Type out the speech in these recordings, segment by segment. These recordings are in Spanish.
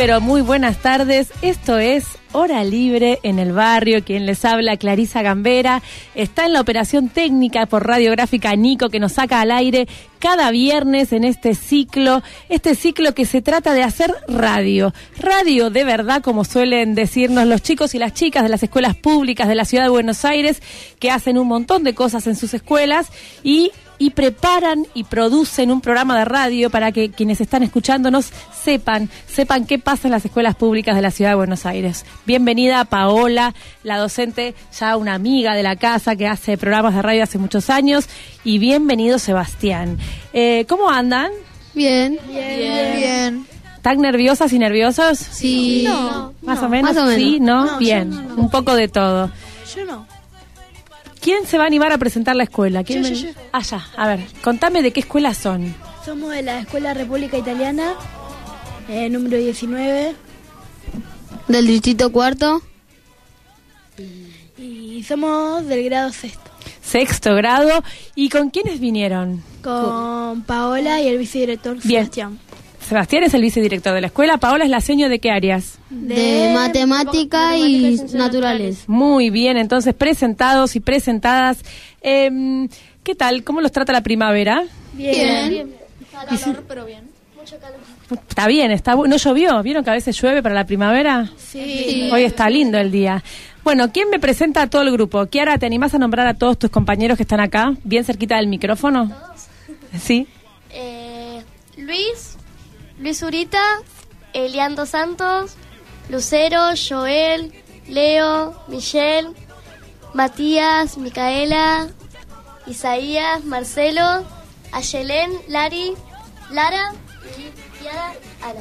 Pero muy buenas tardes. Esto es Hora Libre en el barrio. Quien les habla, Clarisa Gambera. Está en la operación técnica por radiográfica Nico que nos saca al aire cada viernes en este ciclo. Este ciclo que se trata de hacer radio. Radio de verdad, como suelen decirnos los chicos y las chicas de las escuelas públicas de la ciudad de Buenos Aires, que hacen un montón de cosas en sus escuelas y y preparan y producen un programa de radio para que quienes están escuchándonos sepan, sepan qué pasa en las escuelas públicas de la ciudad de Buenos Aires. Bienvenida Paola, la docente, ya una amiga de la casa que hace programas de radio hace muchos años, y bienvenido Sebastián. Eh, ¿Cómo andan? Bien. Bien. Bien. ¿Están nerviosas y nerviosos? Sí. No, ¿Más, o menos? más o menos. Sí, ¿no? No, Bien, un poco de todo. Yo no. ¿Quién se va a animar a presentar la escuela? ¿Quién Yo, me- yo, yo. Ah, a ver, contame de qué escuela son. Somos de la Escuela República Italiana, eh, número 19, Del distrito cuarto. y somos del grado sexto, Sexto grado. ¿Y con quiénes vinieron? con Paola y el vicedirector Bien. Sebastián. Sebastián es el vicedirector de la escuela. Paola es la seño de qué áreas? De, matemática y naturales. Muy bien, entonces presentados y presentadas. Em, ¿Qué tal? ¿Cómo los trata la primavera? Bien. Está bien, está bu- ¿No llovió? ¿Vieron que a veces llueve para la primavera? Sí. Hoy está lindo el día. Bueno, ¿quién me presenta a todo el grupo? Kiara, ¿te animás a nombrar a todos tus compañeros que están acá, bien cerquita del micrófono? Sí. Eh, Luis, Luis Urita, Eliando Santos, Lucero, Joel, Leo, Michelle, Matías, Micaela, Isaías, Marcelo, Ayelén, Lari, Lara y Ana.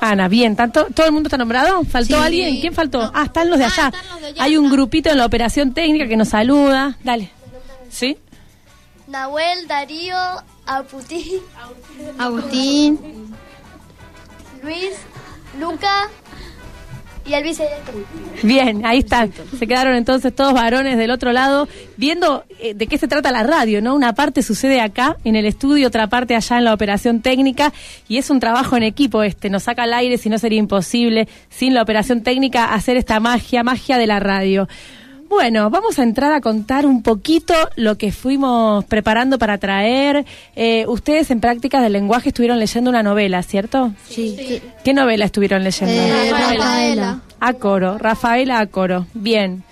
Ana, bien, ¿tanto, ¿todo el mundo está nombrado? ¿Faltó alguien? ¿Quién faltó? Ah, están los de allá. Hay un grupito en la operación técnica que nos saluda. Dale. ¿Sí? Nahuel, Darío, Aputi, Agustín. Luis, Luca y vicedirector. Bien, ahí están. Se quedaron entonces todos varones del otro lado viendo eh, de qué se trata la radio, ¿no? Una parte sucede acá en el estudio, otra parte allá en la operación técnica y es un trabajo en equipo este. Nos saca al aire, si no sería imposible sin la operación técnica hacer esta magia, magia de la radio. Bueno, vamos a entrar a contar un poquito lo que fuimos preparando para traer. Eh, ustedes en prácticas del lenguaje estuvieron leyendo una novela, ¿cierto? Sí. ¿Qué novela estuvieron leyendo? Eh, Rafaela. A coro, Rafaela a coro. Bien.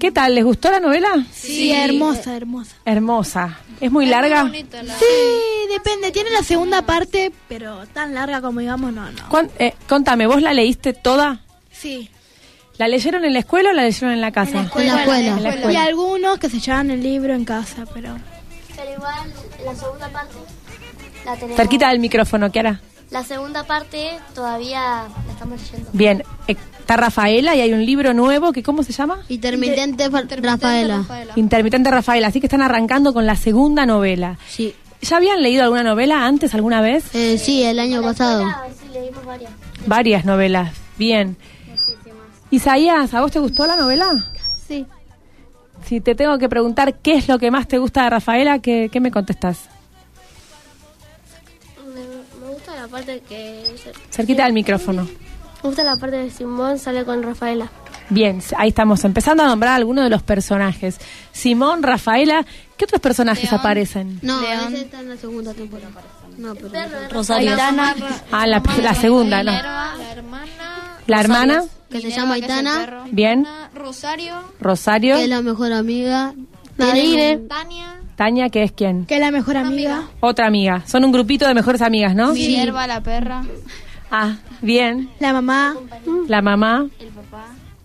¿Qué tal? ¿Les gustó la novela? Sí, hermosa, hermosa. Hermosa. ¿Es muy larga? Sí, depende, tiene la segunda parte, pero tan larga como digamos, no, no. ¿Cuán- eh, contame, ¿vos la leíste toda? Sí. ¿La leyeron en la escuela o la leyeron en la casa? En la escuela. En la Y escuela. algunos que se llevan el libro en casa, pero... Pero igual la segunda parte la tenemos. Cerquita del micrófono, Kiara. La segunda parte todavía la estamos leyendo. Bien. eh, Está Rafaela y hay un libro nuevo que, ¿cómo se llama? Intermitente fa- Rafaela. Intermitente Rafaela. Así que están arrancando con la segunda novela. Sí. ¿Ya habían leído alguna novela antes, alguna vez? Eh, sí, el año pasado. Sí, leímos varias. Varias novelas. Bien. Isaías, ¿a vos te gustó la novela? Sí. Si te tengo que preguntar qué es lo que más te gusta de Rafaela, ¿qué, qué me contestás? Me, me gusta la parte que... Cerquita del micrófono. Me gusta la parte de Simón sale con Rafaela. Bien, ahí estamos empezando a nombrar algunos de los personajes. Simón, Rafaela, ¿qué otros personajes aparecen? No, ese está en la segunda temporada. No, pero Aitana. Ah, la, la segunda, ¿no? La hermana, que se llama Aitana, bien. Rosario, Rosario, que es la mejor amiga. Nadine. Tania, Tania, que es quién? Que es la mejor amiga. Otra amiga. Son un grupito de mejores amigas, ¿no? Minerva la perra, Ah, bien. La mamá. La mamá.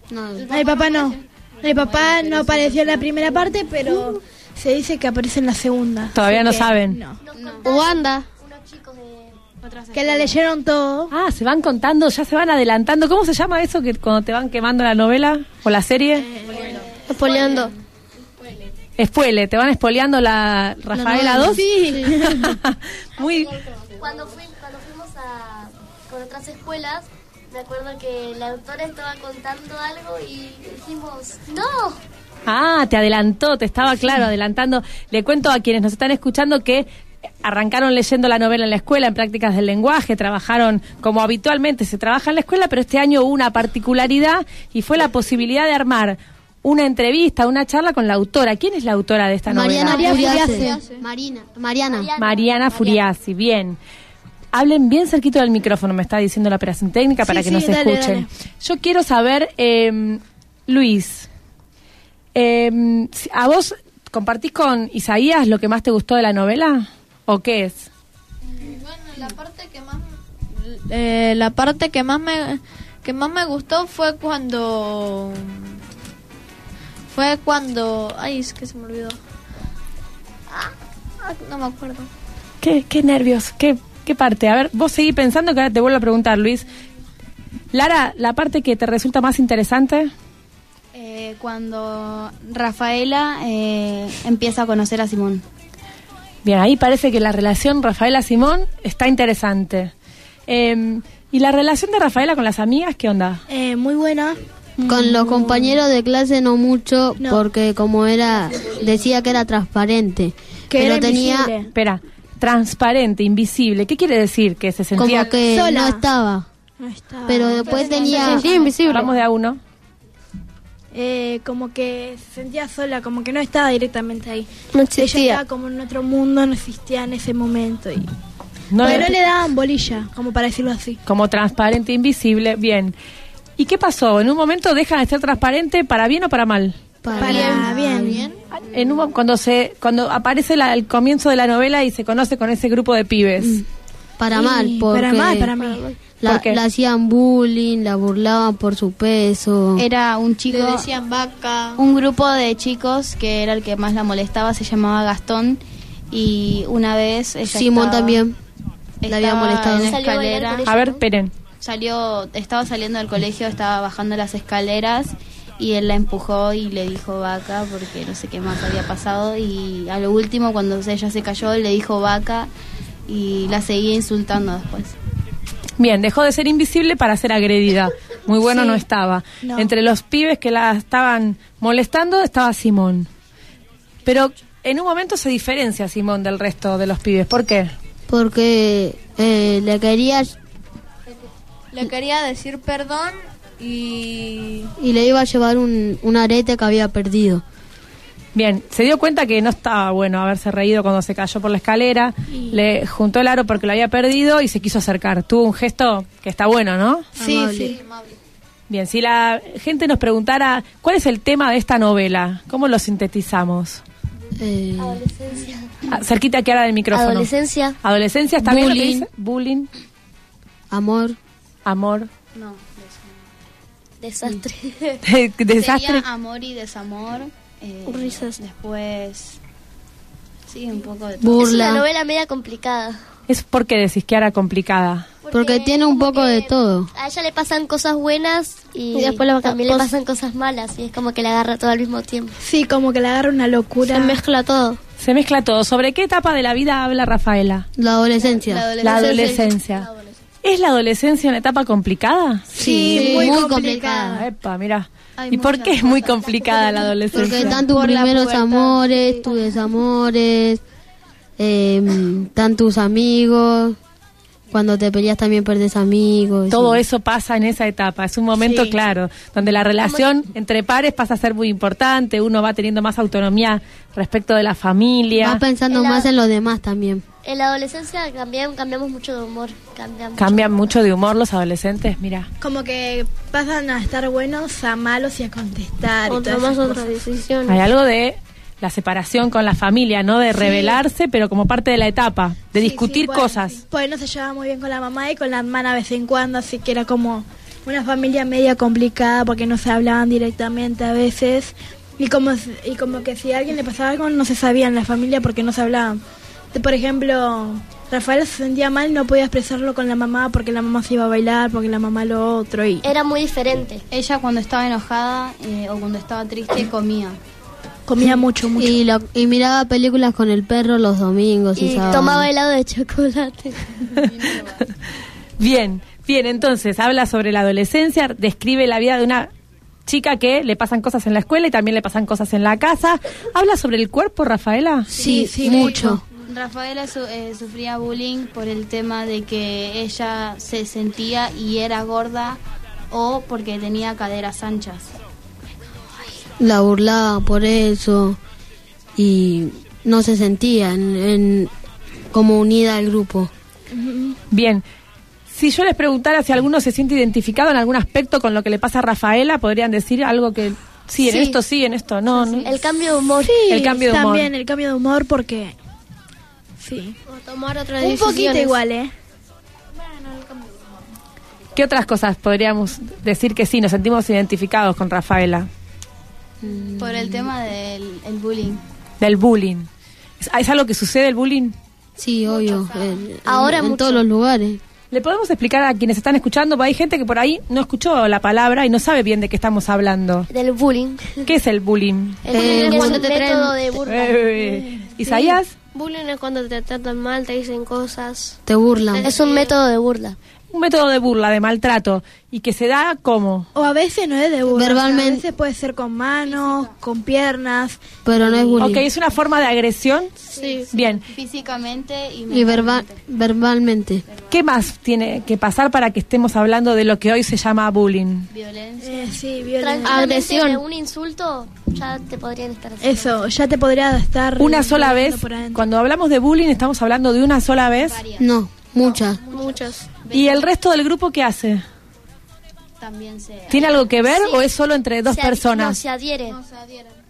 No, El papá no. El papá no apareció en la primera parte, pero se dice que aparece en la segunda. Todavía no saben. No. Wanda. Que la leyeron todo. Ah, se van contando, ya se van adelantando. ¿Cómo se llama eso que cuando te van quemando la novela o la serie? Espoleando. Espuele, ¿te van espoleando la Rafaela 2? Sí. Muy Cuando, fui, cuando fuimos a, con otras escuelas, me acuerdo que la doctora estaba contando algo y dijimos, ¡No! Ah, te adelantó, te estaba claro adelantando. Le cuento a quienes nos están escuchando que arrancaron leyendo la novela en la escuela, en prácticas del lenguaje, trabajaron como habitualmente se trabaja en la escuela, pero este año hubo una particularidad y fue la posibilidad de armar una entrevista, una charla con la autora. ¿Quién es la autora de esta Mariana novela? Furiase. Marina. Mariana. Mariana Furiasi, bien. Hablen bien cerquito del micrófono, me está diciendo la operación técnica para Sí, que sí, nos dale, escuchen. dale. Yo quiero saber, eh, Luis, eh, si- ¿a vos compartís con Isaías lo que más te gustó de la novela? ¿O qué es? Bueno, la parte que más eh, la parte que más me que más me gustó fue cuando fue cuando ay es que se me olvidó Ah, ah, no me acuerdo ¿Qué, qué nervios? ¿Qué, ¿Qué parte? A ver, vos seguí pensando que ahora te vuelvo a preguntar, Luis. Lara, ¿la parte que te resulta más interesante? Eh, cuando Rafaela eh, empieza a conocer a Simón. Bien, ahí parece que la relación Rafaela-Simón está interesante. Eh, ¿Y la relación de Rafaela con las amigas, qué onda? Eh, muy buena. Con los compañeros de clase no mucho, No. porque como era, decía que era transparente. Que pero era tenía invisible. Espera, transparente, invisible. ¿Qué quiere decir? Que se sentía... como que sola. no estaba. No estaba. Pero después tenía... invisible. Vamos de a uno. Eh, como que se sentía sola, como que no estaba directamente ahí. No Ella existía. estaba como en otro mundo, no existía en ese momento. Y... No Pero le- no le daban bolilla, como para decirlo así. Como transparente, invisible. Bien. ¿Y qué pasó? ¿En un momento dejan de ser transparente para bien o para mal? Para, bien. En un, cuando se cuando aparece la- el comienzo de la novela y se conoce con ese grupo de pibes. Para mal, porque Para mal, para mí. La, ¿Por qué? la hacían bullying, la burlaban por su peso. Era un chico, le decían vaca un grupo de chicos que era el que más la molestaba, se llamaba Gastón y una vez ella Simón estaba- también. La había molestado. en escalera. A ver, esperen. salió, estaba saliendo del colegio, estaba bajando las escaleras y él la empujó y le dijo vaca porque no sé qué más había pasado y a lo último cuando ella se cayó le dijo vaca y la seguía insultando después. Bien, dejó de ser invisible para ser agredida. Muy bueno no estaba. No. Entre los pibes que la estaban molestando estaba Simón. Pero en un momento se diferencia Simón del resto de los pibes. ¿Por qué? Porque eh, le quería le quería decir perdón y y le iba a llevar un, un arete que había perdido. Bien, se dio cuenta que no estaba bueno haberse reído cuando se cayó por la escalera, le juntó el aro porque lo había perdido y se quiso acercar. Tuvo un gesto que está bueno, ¿no? Sí, Amable. sí. Bien, si la gente nos preguntara cuál es el tema de esta novela, ¿cómo lo sintetizamos? Eh, Adolescencia. Ah, cerquita que ahora del micrófono. Adolescencia. Adolescencia, ¿está bien lo que Bullying. dice? Bullying, amor. amor, No, Desastre. desastre. Sería amor y desamor. Eh, Risas. Después, sí, un poco de todo. Es una Burla. novela media complicada. Es porque decís que era complicada. Porque tiene un poco de todo. A ella le pasan cosas buenas y, Y después la- también le pasan cosas malas y es como que le agarra todo al mismo tiempo. Sí, como que le agarra una locura. Se mezcla todo. Se mezcla todo. ¿Sobre qué etapa de la vida habla Rafaela? La adolescencia. La adolescencia. ¿Es la adolescencia una etapa complicada? Sí, muy, complicada. Ah, Epa, mira. Hay ¿Y por qué es muy complicada la adolescencia? Porque están tus Por primeros amores, tus desamores, eh, están tus amigos. Cuando te peleas también perdes amigos. Todo y- eso pasa en esa etapa. Es un momento Sí. claro, donde la relación entre pares pasa a ser muy importante. Uno va teniendo más autonomía respecto de la familia. Vas pensando En la- más en los demás también. En la adolescencia cambian, cambiamos mucho de humor. Cambiamos. Cambian mucho de humor los adolescentes. Mira. Como que pasan a estar buenos a malos y a contestar. y todas más esas otra cosas. decisión. Hay algo de la separación con la familia, ¿no? De rebelarse, pero como parte de la etapa, de Sí, discutir sí, bueno, cosas. Pues no se llevaba muy bien con la mamá y con la hermana de vez en cuando, así que era como una familia media complicada porque no se hablaban directamente a veces. Y como, y como que si a alguien le pasaba algo no se sabía en la familia porque no se hablaban. por ejemplo, Rafael se sentía mal, no podía expresarlo con la mamá porque la mamá se iba a bailar, porque la mamá lo otro. Y Era muy diferente. Ella cuando estaba enojada eh, o cuando estaba triste comía. Comía mucho, mucho. Y, lo- y miraba películas con el perro los domingos y, Y sábados. tomaba helado de chocolate. Bien, bien, entonces habla sobre la adolescencia, describe la vida de una chica que le pasan cosas en la escuela y también le pasan cosas en la casa. Habla sobre el cuerpo, Rafaela. Sí, Sí, mucho. Rafaela su- eh, sufría bullying por el tema de que ella se sentía y era gorda o porque tenía caderas anchas. La burlaba por eso y no se sentía en, en- como unida al grupo. Bien. Si yo les preguntara si alguno se siente identificado en algún aspecto con lo que le pasa a Rafaela, podrían decir algo que sí, en Sí. esto sí, en esto no. ¿no? El cambio de humor. Sí, el cambio de humor. También el cambio de humor porque... Sí. O tomar otras Un poquito igual, ¿eh? ¿Qué otras cosas podríamos decir que sí, nos sentimos identificados con Rafaela? Por el tema del el bullying. Del bullying. ¿Es, es algo que sucede el bullying? Sí, obvio. En, Ahora en, en todos los lugares. ¿Le podemos explicar a quienes están escuchando? Porque hay gente que por ahí no escuchó la palabra y no sabe bien de qué estamos hablando. Del bullying. ¿Qué es el bullying? El Eh, bullying es cuando un te método de burla. Eh, ¿Isaías? Bullying es cuando te tratan mal, te dicen cosas. Te burlan. Es un método de burla. Un método de burla, de maltrato. ¿Y que se da como? O a veces no es de burla. Verbalmente. A veces puede ser con manos, con piernas. Pero no es bullying. Ok, es una forma de agresión. Sí. Bien. Físicamente y, Y verba- verbalmente. ¿Qué más tiene que pasar para que estemos hablando de lo que hoy se llama bullying? Violencia. Eh, sí, violencia. Agresión. un insulto ya te podrían estar haciendo. Eso, ya te podría estar... Una sola vez. Cuando hablamos de bullying estamos hablando de una sola vez. No, muchas. Muchos. ¿Y el resto del grupo qué hace? También se... ¿Tiene algo que ver Sí. o es solo entre dos Se ad- No, personas? se adhiere.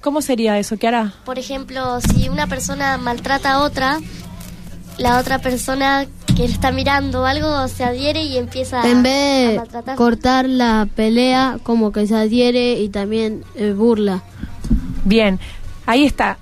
¿Cómo sería eso? ¿Qué hará? Por ejemplo, si una persona maltrata a otra, la otra persona que está mirando algo se adhiere y empieza En vez de maltratar. cortar la pelea, como que se adhiere y también eh, burla. Bien, ahí está.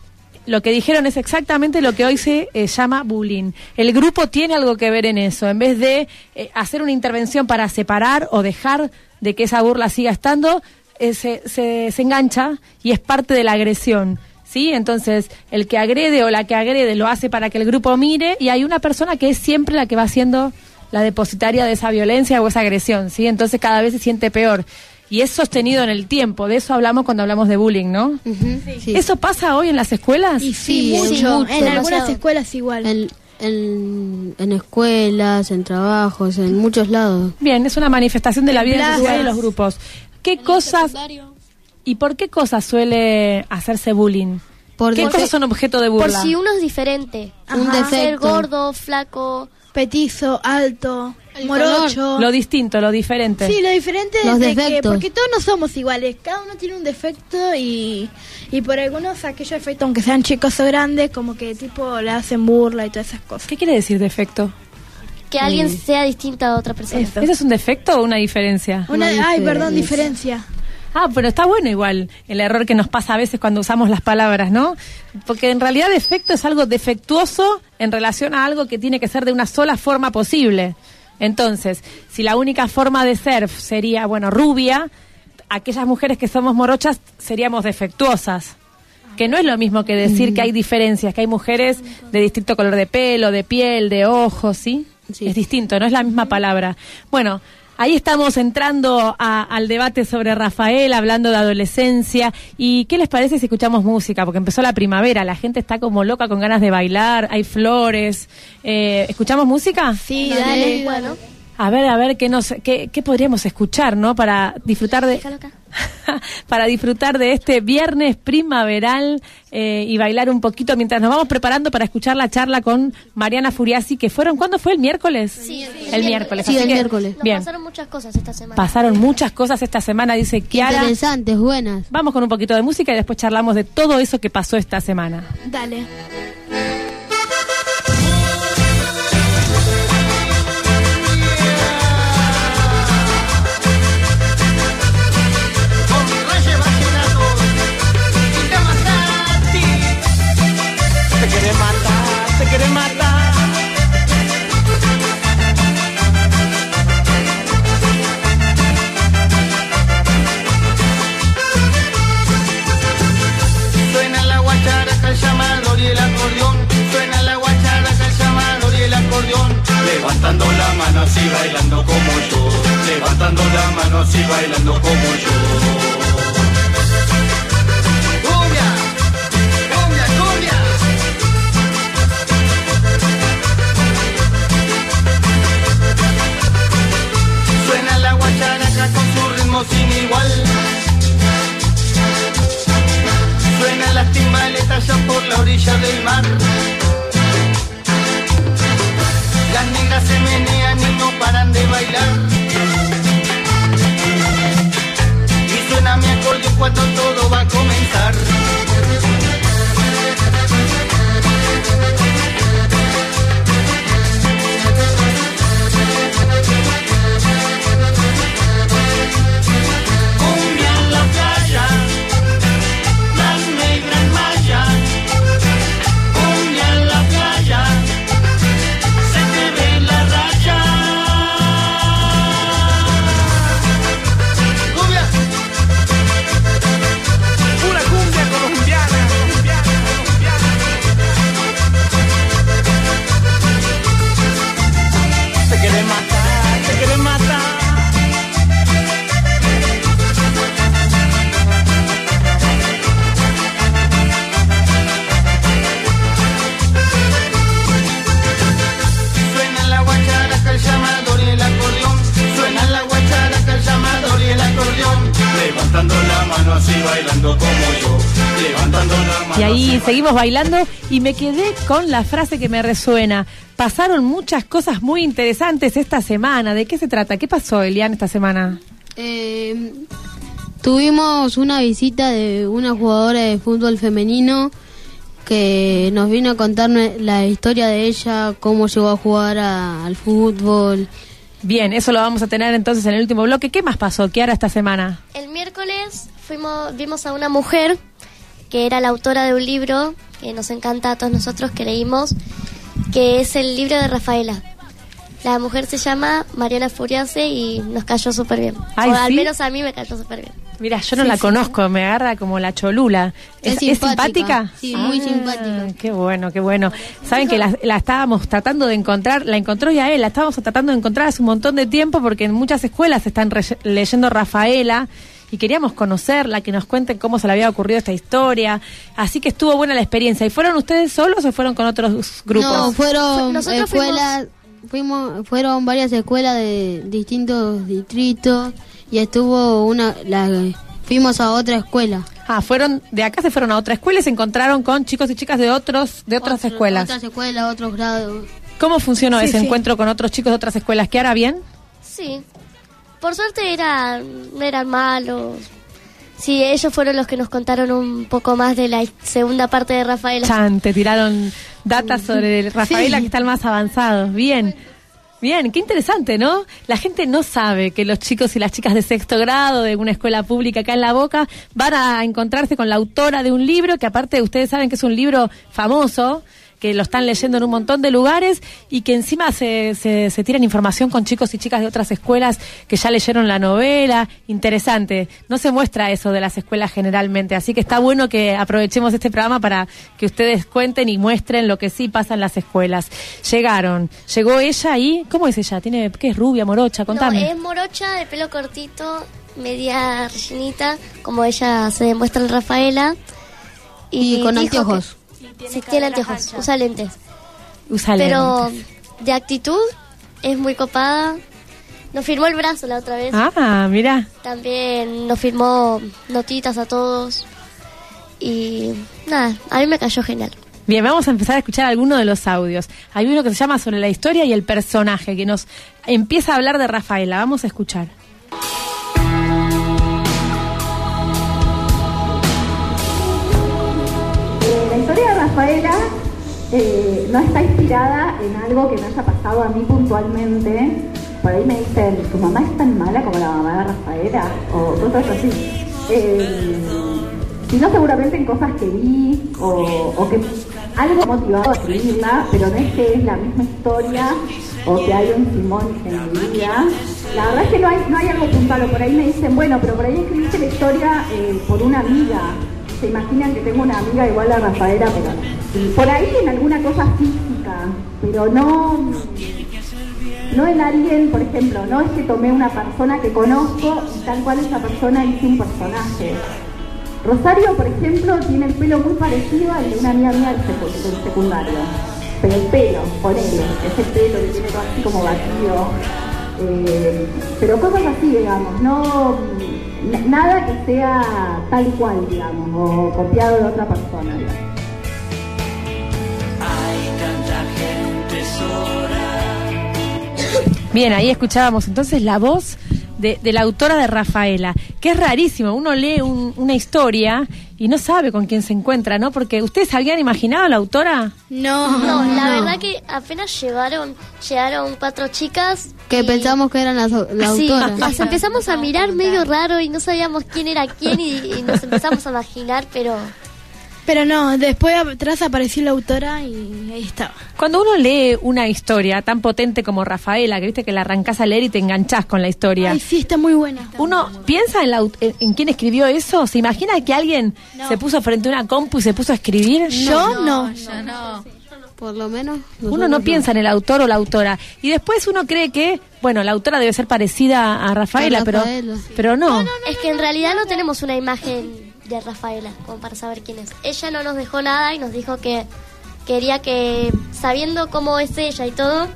Lo que dijeron es exactamente lo que hoy se eh, llama bullying. El grupo tiene algo que ver en eso. En vez de eh, hacer una intervención para separar o dejar de que esa burla siga estando, eh, se, se- se engancha y es parte de la agresión. ¿Sí? Entonces, el que agrede o la que agrede lo hace para que el grupo mire y hay una persona que es siempre la que va siendo la depositaria de esa violencia o esa agresión, ¿sí? Entonces cada vez se siente peor. Y es sostenido en el tiempo, de eso hablamos cuando hablamos de bullying, ¿no? Sí. ¿Eso pasa hoy en las escuelas? Y sí, Sí, mucho. mucho. En algunas escuelas igual. En, en, en escuelas, en trabajos, en muchos lados. Bien, es una manifestación de la vida plazas. individual de los grupos. ¿Qué cosas y por qué cosas suele hacerse bullying? Porque ¿Qué cosas son objeto de Por burla? si uno es diferente. Un Ajá. Ser defecto. gordo, flaco. Petizo, alto, morocho. Lo distinto, lo diferente. Sí, lo diferente Los es de que, defectos. porque todos no somos iguales, cada uno tiene un defecto y, y por algunos aquellos defectos, aunque sean chicos o grandes, como que tipo le hacen burla y todas esas cosas. ¿Qué quiere decir defecto? Que alguien sea distinta a otra persona. Eso. ¿Eso es un defecto o una diferencia? Una, Una ay, perdón, diferencia. diferencia. Ah, pero está bueno igual el error que nos pasa a veces cuando usamos las palabras, ¿no? Porque en realidad defecto es algo defectuoso en relación a algo que tiene que ser de una sola forma posible. Entonces, si la única forma de ser sería, bueno, rubia, aquellas mujeres que somos morochas seríamos defectuosas. Que no es lo mismo que decir que hay diferencias, que hay mujeres de distinto color de pelo, de piel, de ojos, ¿sí? Sí. Es distinto, no es la misma palabra. Bueno, ahí estamos entrando a- al debate sobre Rafael, hablando de adolescencia. ¿Y qué les parece si escuchamos música? Porque empezó la primavera, la gente está como loca con ganas de bailar, hay flores. Eh, ¿Escuchamos música? Sí, dale. Bueno, A ver, a ver, ¿qué, nos, qué, qué podríamos escuchar, ¿no? Para disfrutar de... para disfrutar de este viernes primaveral eh, y bailar un poquito mientras nos vamos preparando para escuchar la charla con Mariana Furiasi, que fueron, ¿cuándo fue? ¿El miércoles? Sí, el miércoles. Sí, el que, miércoles. Bien, pasaron muchas cosas esta semana. pasaron muchas cosas esta semana, dice Kiara. Interesantes, buenas. Vamos con un poquito de música y después charlamos de todo eso que pasó esta semana. Dale. te quiere matar, te quiere matar. Suena la guacharaca, el llamador y el acordeón. Suena la guacharaca, el llamador y el acordeón. Levantando la mano así bailando como yo. Levantando la mano así bailando como yo. Orilla del mar. Las negras se menean y no paran de bailar. Y suena mi acordeón cuando todo va a bailando como yo. Levantando la mano Y ahí seguimos bailando y me quedé con la frase que me resuena. Pasaron muchas cosas muy interesantes esta semana. ¿De qué se trata? ¿Qué pasó, Elian, esta semana? Eh, tuvimos una visita de una jugadora de fútbol femenino que nos vino a contar la historia de ella, cómo llegó a jugar a- al fútbol. Bien, eso lo vamos a tener entonces en el último bloque. ¿Qué más pasó, Kiara, esta semana? El miércoles fuimos, vimos a una mujer que era la autora de un libro que nos encanta a todos nosotros que leímos, que es el libro de Rafaela. La mujer se llama Mariana Furiase y nos cayó súper bien. Ay, o al menos a mí me cayó súper bien. Mira, yo no Sí, la sí. conozco, me agarra como la cholula. Es ¿Es, es simpática. Sí, muy Ah, simpática. Qué bueno, qué bueno. Saben que la, la estábamos tratando de encontrar, la encontró ya él, la estábamos tratando de encontrar hace un montón de tiempo porque en muchas escuelas están re- leyendo Rafaela y queríamos conocerla, que nos cuenten cómo se le había ocurrido esta historia. Así que estuvo buena la experiencia. ¿Y fueron ustedes solos o fueron con otros grupos? No, fueron Nosotros escuelas, fuimos, fueron varias escuelas de distintos distritos y estuvo una, la, fuimos a otra escuela. Ah, fueron de acá se fueron a otra escuela y se encontraron con chicos y chicas de otros de otras Otro- escuelas. Otras escuelas, otros grados. ¿Cómo funcionó Sí, ese sí. encuentro con otros chicos de otras escuelas? ¿Qué hará bien? Sí. Por suerte eran, eran malos. Sí, ellos fueron los que nos contaron un poco más de la segunda parte de Rafaela. Chan, te tiraron datas sobre Rafaela que están más avanzados. Bien. Bien, qué interesante, ¿no? La gente no sabe que los chicos y las chicas de sexto grado de una escuela pública acá en La Boca van a encontrarse con la autora de un libro que aparte ustedes saben que es un libro famoso, que lo están leyendo en un montón de lugares y que encima se, se, se tiran información con chicos y chicas de otras escuelas que ya leyeron la novela. Interesante. No se muestra eso de las escuelas generalmente, así que está bueno que aprovechemos este programa para que ustedes cuenten y muestren lo que sí pasa en las escuelas. Llegaron, llegó ella y, ¿cómo es ella? Tiene, ¿qué es rubia, morocha? Contame. No, es morocha, de pelo cortito, media rellenita, como ella se demuestra en Rafaela. Y con dijo anteojos. que- Sí, tiene anteojos, usa lentes. Usa Pero lentes. de actitud es muy copada. Nos firmó el brazo la otra vez. Ah, mira. También nos firmó notitas a todos. Y nada, a mí me cayó genial. Bien, vamos a empezar a escuchar algunos de los audios. Hay uno que se llama sobre la historia y el personaje, que nos empieza a hablar de Rafaela. Vamos a escuchar. Rafaela eh, no está inspirada en algo que me haya pasado a mí puntualmente. Por ahí me dicen, ¿tu mamá es tan mala como la mamá de Rafaela? O cosas así. Eh, sino seguramente en cosas que vi o, que algo motivado a escribirla, pero no es que es la misma historia o que hay un Simón en mi vida. La verdad es que no hay, algo puntual, por ahí me dicen, bueno, pero por ahí escribiste la historia eh, por una amiga. Imaginan que tengo una amiga igual a Rafaela, pero por ahí en alguna cosa física, pero no, no en alguien, por ejemplo, no es que tomé una persona que conozco y tal cual esa persona hice un personaje. Rosario, por ejemplo, tiene el pelo muy parecido al de una amiga mía del, secu- del secundario. Pero el pelo, ponele, ese pelo que tiene todo así como batido. Eh, pero cosas así, digamos, no nada que sea tal cual, digamos, o copiado de otra persona, digamos. Hay tanta gente sola. Bien, ahí escuchábamos entonces la voz de, de la autora de Rafaela, que es rarísimo. Uno lee un- una historia y no sabe con quién se encuentra, ¿no? Porque ustedes habían imaginado a la autora. No, No, la verdad que apenas llegaron, llegaron cuatro chicas. Que y- pensamos que eran las, la Sí, autora. las empezamos a mirar medio raro y no sabíamos quién era quién y, y nos empezamos a imaginar, pero Pero no, después atrás apareció la autora y ahí estaba. Cuando uno lee una historia tan potente como Rafaela, que viste que la arrancás a leer y te enganchás con la historia. Ay, sí, está muy buena. Uno piensa en, la en, en quién escribió eso. ¿Se imagina que alguien se puso frente a una compu y se puso a escribir? Yo no. Yo no. Por lo menos. Uno no piensa en el autor o la autora. Y después uno cree que, bueno, la autora debe ser parecida a Rafaela, A pero, Rafaela. pero no. es que en realidad no tenemos una imagen de Rafaela como para saber quién es. Ella no nos dejó nada y nos dijo que quería que, sabiendo cómo es ella y todo,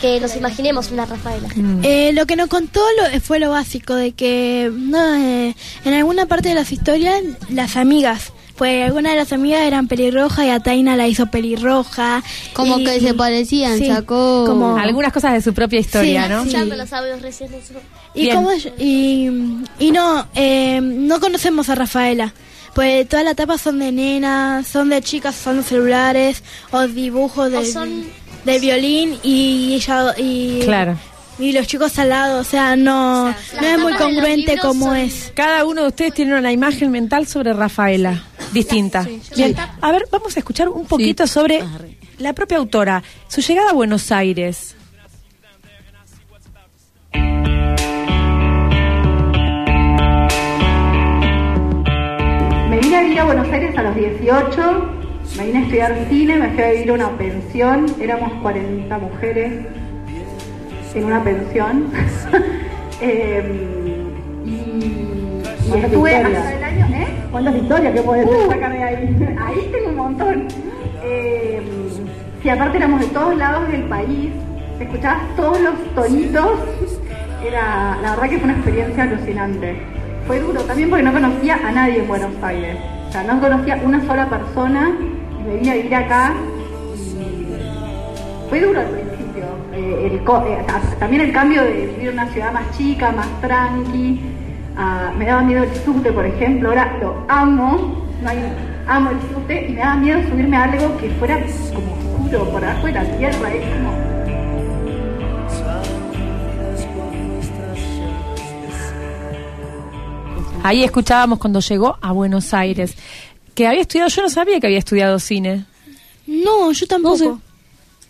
que nos imaginemos una Rafaela. Eh, lo que nos contó lo- fue lo básico, de que no, eh, en alguna parte de las historias, las amigas, pues algunas de las amigas eran pelirrojas y a Taina la hizo pelirroja. Como y- que se parecían, sí, sacó. como- Algunas cosas de su propia historia, Sí, ¿no? sí. Recién eso. Y, es- y, y no, eh, no conocemos a Rafaela. Pues toda la etapa son de nenas, son de chicas, son celulares o dibujos de, O son- de violín y ella y, Claro. y los chicos al lado, o sea, no, las no es muy tapas congruente como son- es. Cada uno de ustedes tiene una imagen mental sobre Rafaela, distinta. Bien, a ver, vamos a escuchar un poquito sobre la propia autora, su llegada a Buenos Aires. Me vine a vivir a Buenos Aires a los 18, me vine a estudiar cine, me fui a vivir a una pensión, éramos 40 mujeres en una pensión. Eh, y, y estuve hasta el año, ¿eh? ¿Cuántas historias que puedes sacar de ahí? Ahí tengo un montón. Eh, sí, aparte éramos de todos lados del país, escuchabas todos los tonitos, era, la verdad que fue una experiencia alucinante. Fue duro también porque no conocía a nadie en Buenos Aires. O sea, no conocía una sola persona y me vine a vivir acá y fue duro al principio. Eh, el eh, ta- también el cambio de vivir en una ciudad más chica, más tranqui. Ah, me daba miedo el subte, por ejemplo. Ahora lo amo. No hay- amo el subte y me daba miedo subirme a algo que fuera como oscuro por abajo de la tierra. Es como Ahí escuchábamos cuando llegó a Buenos Aires, que había estudiado, yo no sabía que había estudiado cine. No, yo tampoco.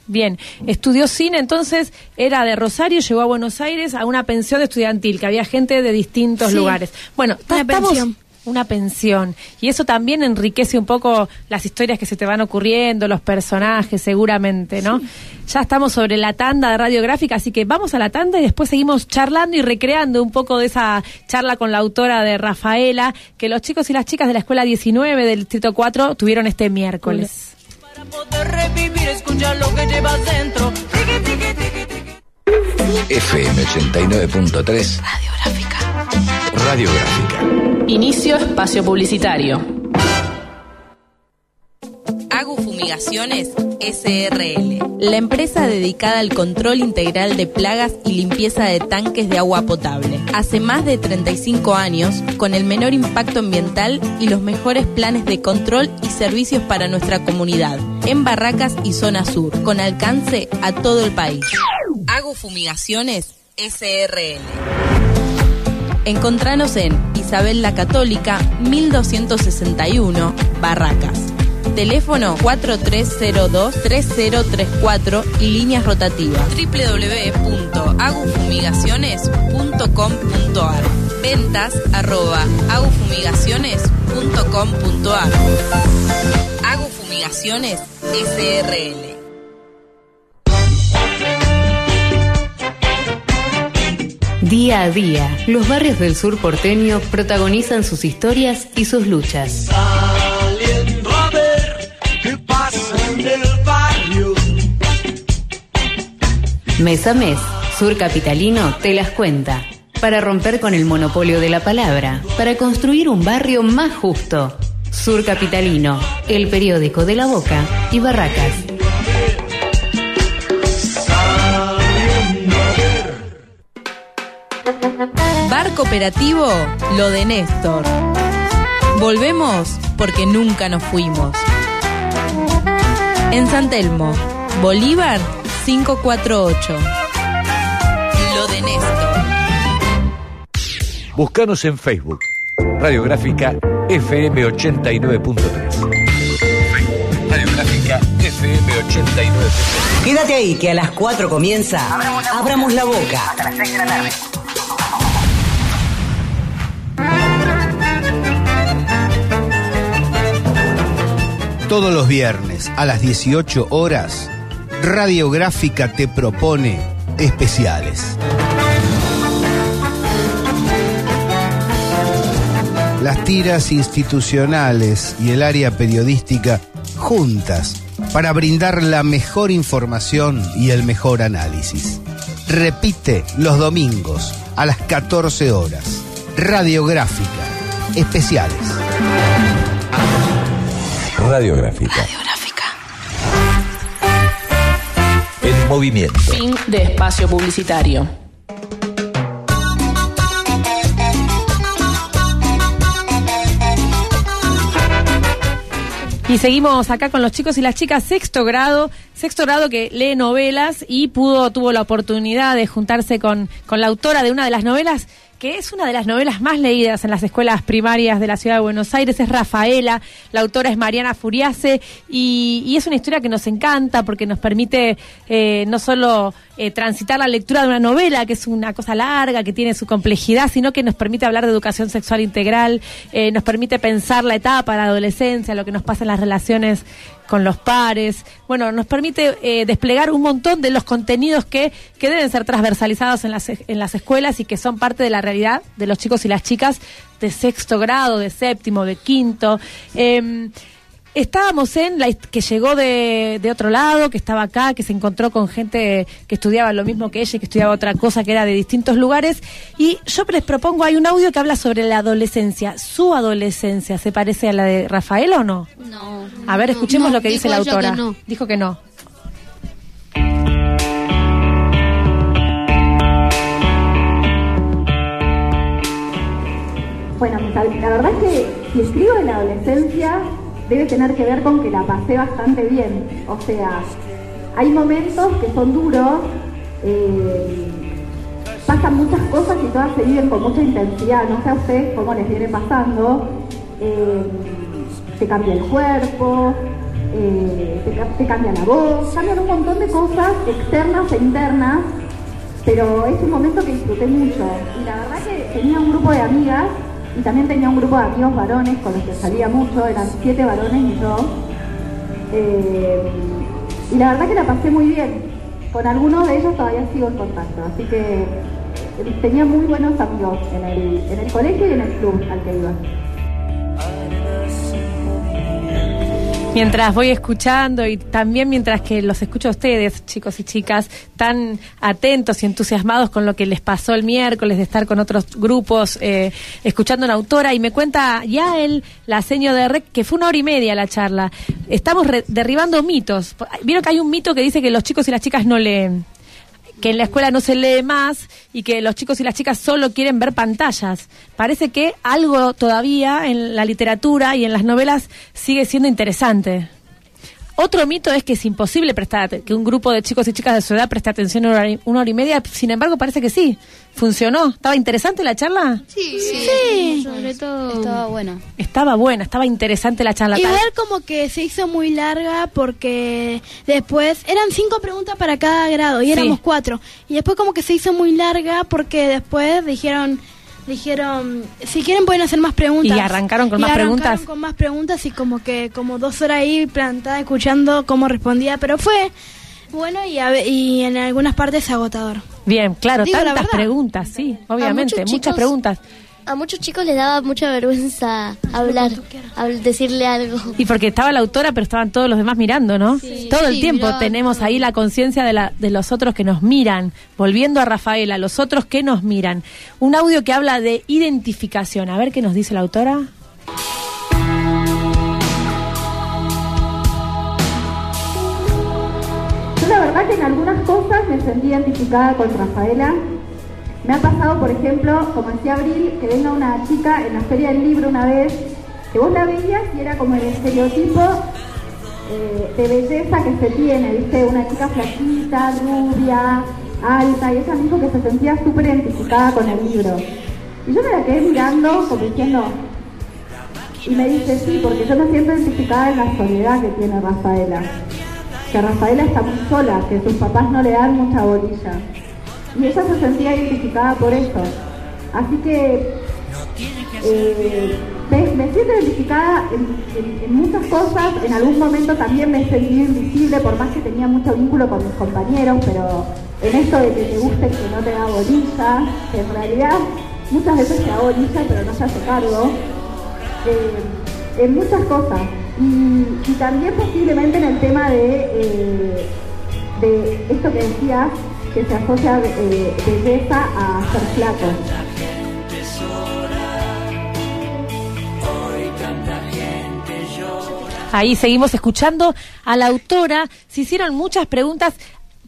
Bien, estudió cine, entonces era de Rosario, llegó a Buenos Aires a una pensión estudiantil, que había gente de distintos Sí, lugares. Bueno, una estamos- pensión. Una pensión. Y eso también enriquece un poco las historias que se te van ocurriendo, los personajes, seguramente, ¿no? Ya estamos sobre la tanda de radiográfica, así que vamos a la tanda y después seguimos charlando y recreando un poco de esa charla con la autora de Rafaela, que los chicos y las chicas de la Escuela 19 del Distrito 4 tuvieron este miércoles. Poder revivir, escucha lo que llevas dentro. FM 89.3 Radiográfica. Radiográfica. Inicio espacio publicitario. Agu Fumigaciones SRL, la empresa dedicada al control integral de plagas y limpieza de tanques de agua potable. Hace más de 35 años, con el menor impacto ambiental y los mejores planes de control y servicios para nuestra comunidad, en Barracas y Zona Sur, con alcance a todo el país. Agu Fumigaciones SRL. Encontranos en Isabel la Católica, 1261, Barracas. Teléfono 4302-3034 y líneas rotativas. www.agufumigaciones.com.ar Ventas arroba agufumigaciones.com.ar Agufumigaciones SRL. Día a día, los barrios del sur porteño protagonizan sus historias y sus luchas. Mes a mes, Sur Capitalino te las cuenta. Para romper con el monopolio de la palabra, para construir un barrio más justo. Sur Capitalino, el periódico de la Boca y Barracas. Bar Cooperativo Lo de Néstor. Volvemos porque nunca nos fuimos. En San Telmo, Bolívar 548. Lo de Néstor. Búscanos en Facebook. Radiográfica FM 89.3. Radiográfica FM 89.3. Quédate ahí que a las 4 comienza Abramos la boca. Hasta las 6 de la tarde. Todos los viernes a las 18 horas, Radiográfica te propone especiales. Las tiras institucionales y el área periodística juntas para brindar la mejor información y el mejor análisis. Repite los domingos a las 14 horas. Radiográfica. Especiales. Radiográfica. Movimiento. Fin de espacio publicitario. Y seguimos acá con los chicos y las chicas sexto grado, sexto grado que lee novelas y pudo, tuvo la oportunidad de juntarse con, con la autora de una de las novelas que es una de las novelas más leídas en las escuelas primarias de la ciudad de Buenos Aires, es Rafaela, la autora es Mariana Furiase, y, y es una historia que nos encanta porque nos permite eh, no solo eh, transitar la lectura de una novela, que es una cosa larga, que tiene su complejidad, sino que nos permite hablar de educación sexual integral, eh, nos permite pensar la etapa, la adolescencia, lo que nos pasa en las relaciones con los pares. Bueno, nos permite eh, desplegar un montón de los contenidos que, que deben ser transversalizados en las, en las escuelas y que son parte de la realidad de los chicos y las chicas de sexto grado, de séptimo, de quinto. Em, Estábamos en la que llegó de, de, otro lado, que estaba acá, que se encontró con gente que estudiaba lo mismo que ella, que estudiaba otra cosa, que era de distintos lugares. Y yo les propongo, hay un audio que habla sobre la adolescencia. ¿Su adolescencia se parece a la de Rafael o no? No. A ver, escuchemos No, lo que dice la autora. que no. Dijo que no. Bueno, la la verdad es que si escribo de la adolescencia debe tener que ver con que la pasé bastante bien. O sea, hay momentos que son duros, eh, pasan muchas cosas y todas se viven con mucha intensidad. No sé a ustedes cómo les viene pasando. Eh, te cambia el cuerpo, eh, te, te cambia la voz, cambian un montón de cosas externas e internas, pero es un momento que disfruté mucho. Y la verdad que tenía un grupo de amigas y también tenía un grupo de amigos varones con los que salía mucho, eran siete varones y yo. Eh, y la verdad que la pasé muy bien. Con algunos de ellos todavía sigo en contacto, así que eh, tenía muy buenos amigos en el, en el colegio y en el club al que iba. Mientras voy escuchando y también mientras que los escucho a ustedes, chicos y chicas, tan atentos y entusiasmados con lo que les pasó el miércoles de estar con otros grupos, eh, escuchando a una autora, y me cuenta ya él, la seño de REC, que fue una hora y media la charla. Estamos derribando mitos. Vieron que hay un mito que dice que los chicos y las chicas no leen que en la escuela no se lee más y que los chicos y las chicas solo quieren ver pantallas. Parece que algo todavía en la literatura y en las novelas sigue siendo interesante. Otro mito es que es imposible prestar que un grupo de chicos y chicas de su edad preste atención una hora, y- una hora y media. Sin embargo, parece que sí. Funcionó. ¿Estaba interesante la charla? Sí, sí. Sobre todo. Estaba buena. Estaba buena, estaba interesante la charla. Igual como que se hizo muy larga porque después eran cinco preguntas para cada grado y Sí. éramos cuatro. Y después como que se hizo muy larga porque después dijeron, dijeron, si quieren pueden hacer más preguntas. Y arrancaron con Y más arrancaron preguntas. con más preguntas y como que como dos horas ahí plantada escuchando cómo respondía, pero fue bueno y, a y en algunas partes agotador. Bien, claro, Digo tantas preguntas, sí, obviamente, muchas chicos- preguntas. A muchos chicos les daba mucha vergüenza hablar, habl- decirle algo. Y porque estaba la autora, pero estaban todos los demás mirando, ¿no? Sí. Todo el Sí, tiempo tenemos ahí la conciencia de, la- de los otros que nos miran. Volviendo a Rafaela, los otros que nos miran. Un audio que habla de identificación. A ver qué nos dice la autora. Yo la verdad que en algunas cosas me sentí identificada con Rafaela. Me ha pasado, por ejemplo, como decía Abril, que venga una chica en la feria del libro una vez, que vos la veías y era como el estereotipo eh, de belleza que se tiene, ¿viste? Una chica flaquita, rubia, alta, y ella dijo que se sentía súper identificada con el libro. Y yo me la quedé mirando como diciendo, y me dice, sí, porque yo me siento identificada en la soledad que tiene Rafaela. Que Rafaela está muy sola, que sus papás no le dan mucha bolilla. Y ella se sentía identificada por eso. Así que eh, me, siento identificada en, muchas cosas. En algún momento también me sentí invisible, por más que tenía mucho vínculo con mis compañeros, pero en esto de que te guste que no te da bolilla, que en realidad muchas veces te da bolilla, pero no se hace cargo eh, en muchas cosas. Y, y también posiblemente en el tema de, eh, de esto que decías, que se asocia eh, belleza a ser flaco. Ahí seguimos escuchando a la autora. Se hicieron muchas preguntas.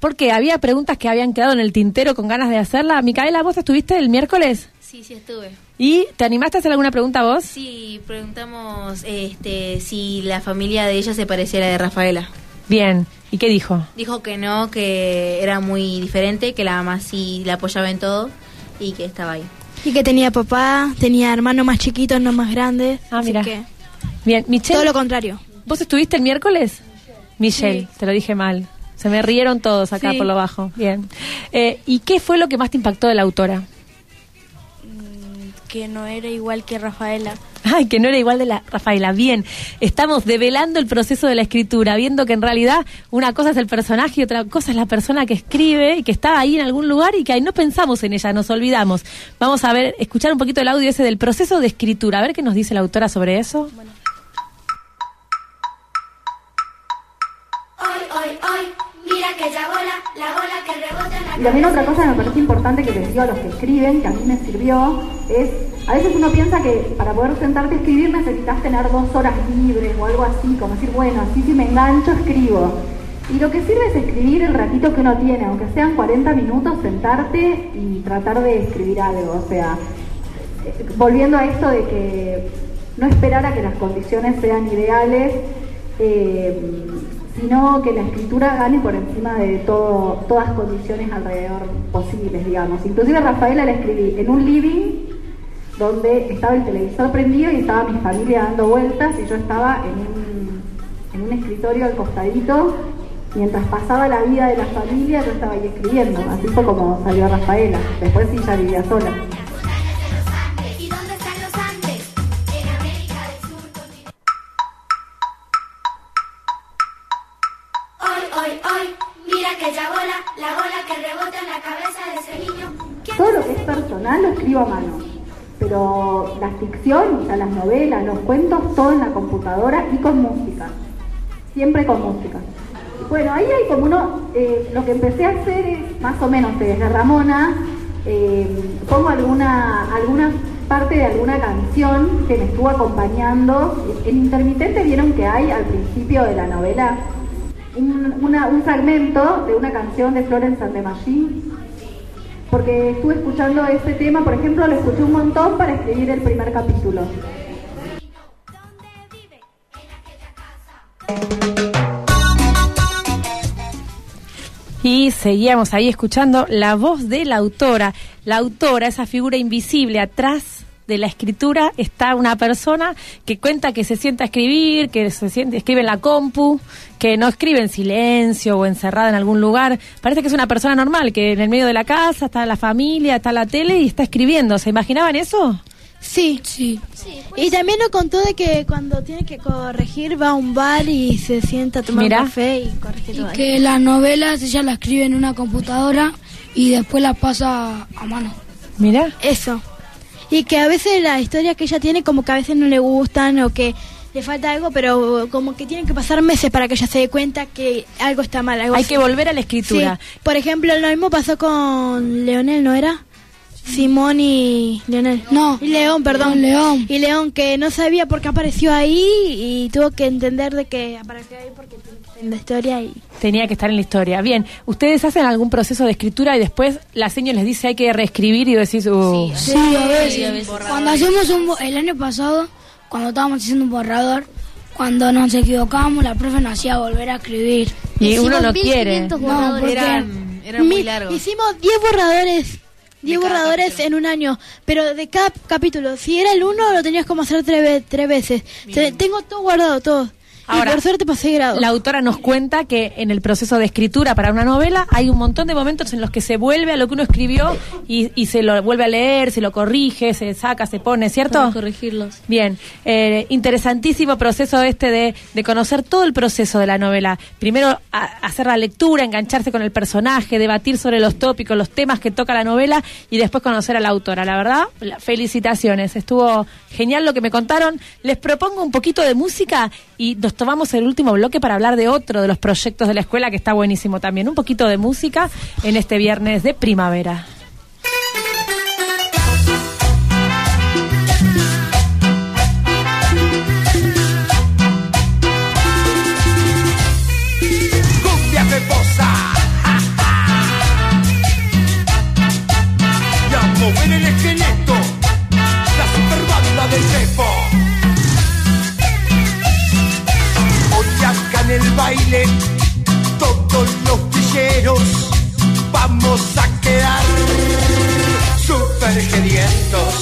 Porque había preguntas que habían quedado en el tintero con ganas de hacerla. Micaela, ¿vos estuviste el miércoles? Sí, sí estuve. ¿Y te animaste a hacer alguna pregunta vos? Sí, preguntamos este, si la familia de ella se parecía a la de Rafaela. Bien. ¿Y qué dijo? Dijo que no, que era muy diferente, que la mamá sí la apoyaba en todo y que estaba ahí. Y que tenía papá, tenía hermanos más chiquitos, no más grandes. Ah, así mira. que Bien, Michelle. todo lo contrario. ¿Vos estuviste el miércoles? Michelle, Sí. te lo dije mal. Se me rieron todos acá Sí. por lo bajo. Bien. Eh, ¿Y qué fue lo que más te impactó de la autora? Que no era igual que Rafaela. Ay, que no era igual de la Rafaela. Bien, estamos develando el proceso de la escritura, viendo que en realidad una cosa es el personaje y otra cosa es la persona que escribe y que está ahí en algún lugar y que ahí no pensamos en ella, nos olvidamos. Vamos a ver, escuchar un poquito el audio ese del proceso de escritura, a ver qué nos dice la autora sobre eso. Hoy, hoy, hoy, mira que ya bola, la bola que rebota en la Y también otra cosa que me parece importante que les digo a los que escriben, que a mí me sirvió, es, a veces uno piensa que para poder sentarte a escribir necesitas tener dos horas libres o algo así, como decir, bueno, así si me engancho escribo. Y lo que sirve es escribir el ratito que uno tiene, aunque sean 40 minutos, sentarte y tratar de escribir algo. O sea, volviendo a esto de que no esperar a que las condiciones sean ideales, eh, sino que la escritura gane por encima de todo, todas condiciones alrededor posibles, digamos. Inclusive a Rafaela la escribí en un living donde estaba el televisor prendido y estaba mi familia dando vueltas y yo estaba en un, escritorio al costadito. Mientras pasaba la vida de la familia, yo estaba ahí escribiendo. Así fue como salió Rafaela. Después sí ya vivía sola. Pero la ficción, las novelas, los cuentos, todo en la computadora y con música. Siempre con música. Bueno, ahí hay como uno, eh, lo que empecé a hacer es más o menos desde Ramona, eh, pongo alguna, alguna parte de alguna canción que me estuvo acompañando. En intermitente vieron que hay al principio de la novela un, un fragmento de una canción de Florence and the Machine porque estuve escuchando este tema, por ejemplo, lo escuché un montón para escribir el primer capítulo. Y seguíamos ahí escuchando la voz de la autora, la autora, esa figura invisible atrás de la escritura, está una persona que cuenta que se sienta a escribir, que se siente, escribe en la compu, que no escribe en silencio o encerrada en algún lugar. Parece que es una persona normal, que en el medio de la casa está la familia, está la tele y está escribiendo. ¿Se imaginaban eso? Sí. Sí. Y también nos contó de que cuando tiene que corregir va a un bar y se sienta a tomar Mirá. café y corrige todo. ahí. Que las novelas ella las escribe en una computadora y después las pasa a mano. Mira. Eso. Y que a veces las historias que ella tiene como que a veces no le gustan o que le falta algo, pero como que tienen que pasar meses para que ella se dé cuenta que algo está mal. Algo Hay así. que volver a la escritura. Sí. Por ejemplo, lo mismo pasó con Leonel, ¿no era? Simón y Leonel. No. Y León, perdón. León. Y León, que no sabía por qué apareció ahí y tuvo que entender de que apareció ahí porque en la historia y... Tenía que estar en la historia. Bien, ¿ustedes hacen algún proceso de escritura y después la seño les dice hay que reescribir y decís, uh, Sí, a veces. Cuando hacemos un bo- el año pasado, cuando estábamos haciendo un borrador, cuando nos equivocábamos, la profe nos hacía volver a escribir. Y uno no quiere. No, porque Eran, eran muy largos. Hicimos 10 borradores. 10 borradores en un año, pero de cada capítulo. Si era el uno, lo tenías como hacer tres, tres veces. Te- tengo todo guardado, todo. Ahora, y por suerte pasé grado. La autora nos cuenta que en el proceso de escritura para una novela hay un montón de momentos en los que se vuelve a lo que uno escribió y, y se lo vuelve a leer, se lo corrige, se saca, se pone, ¿cierto? Para corregirlos. Bien, eh, interesantísimo proceso este de, de conocer todo el proceso de la novela. Primero a- hacer la lectura, engancharse con el personaje, debatir sobre los tópicos, los temas que toca la novela y después conocer a la autora. La verdad, felicitaciones. Estuvo genial lo que me contaron. Les propongo un poquito de música y nos tomamos el último bloque para hablar de otro de los proyectos de la escuela que está buenísimo también. Un poquito de música en este viernes de primavera. Baile. Todos los villeros. Vamos a quedar super gedientos.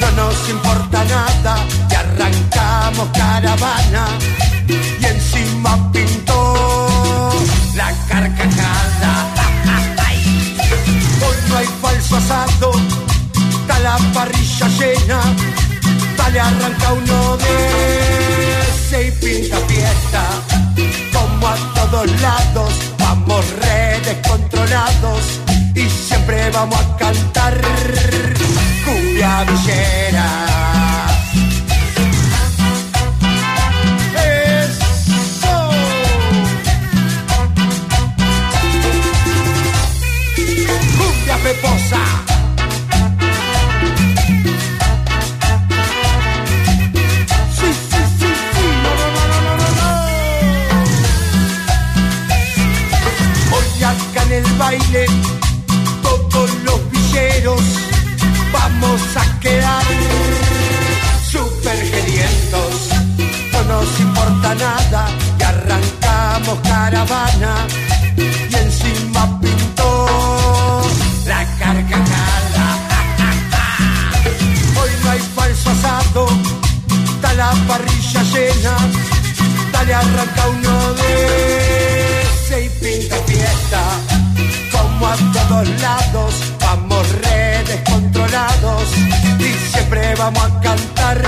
No nos importa nada. Y arrancamos caravana y encima pintó la carcajada. Hoy no hay falso asado, está la parrilla llena, dale arranca uno todos lados, vamos re descontrolados y siempre vamos a cantar cumbia villera. Eso. Baile, todos los villeros vamos a quedar super gedientos. No nos importa nada y arrancamos caravana y encima pintó la carcajada. Hoy no hay falso asado, está la parrilla llena, dale arranca uno de ese y pinta fiesta. Todos lados, vamos re descontrolados y siempre vamos a cantar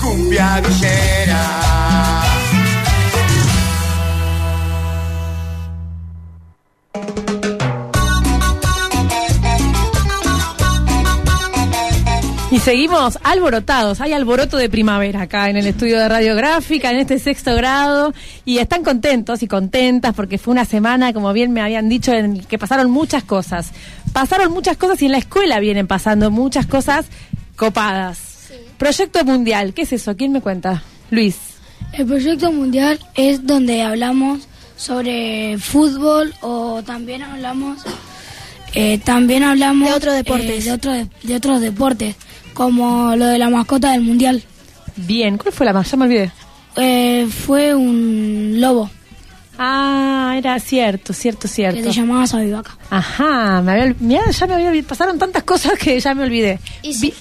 cumbia villera. Seguimos alborotados, hay alboroto de primavera acá en el estudio de radiográfica, en este sexto grado, y están contentos y contentas porque fue una semana, como bien me habían dicho, en que pasaron muchas cosas. Pasaron muchas cosas y en la escuela vienen pasando muchas cosas copadas. Proyecto Mundial, ¿qué es eso? ¿Quién me cuenta? Luis. El proyecto mundial es donde hablamos sobre fútbol o también hablamos eh, también hablamos De otros deportes. eh, de, otro de, de otros deportes como lo de la mascota del mundial Bien, ¿cuál fue la más? Ya me olvidé. Eh, fue un lobo Ah, era cierto, cierto, cierto. que se llamaba Sabivaca. Ajá, me había, mirá, ya me había pasaron tantas cosas que ya me olvidé. Hici-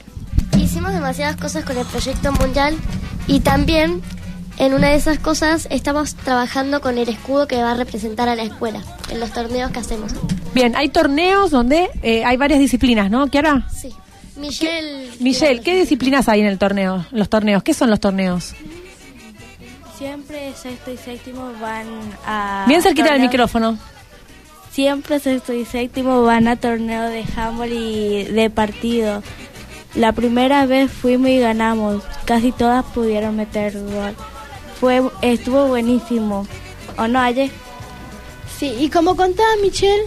Hicimos demasiadas cosas con el proyecto mundial y también en una de esas cosas estamos trabajando con el escudo que va a representar a la escuela en los torneos que hacemos. Bien, hay torneos donde eh, hay varias disciplinas, ¿no, Kiara? Sí. Michelle. Michelle, ¿qué disciplinas hay en el torneo? Los torneos, ¿qué son los torneos? Siempre sexto y séptimo van a... Bien cerquita del micrófono. Siempre sexto y séptimo van a torneo de handball y de partido. La primera vez fuimos y ganamos. Casi todas pudieron meter gol. Fue, estuvo buenísimo. ¿O no, Aye? Sí, y como contaba Michelle,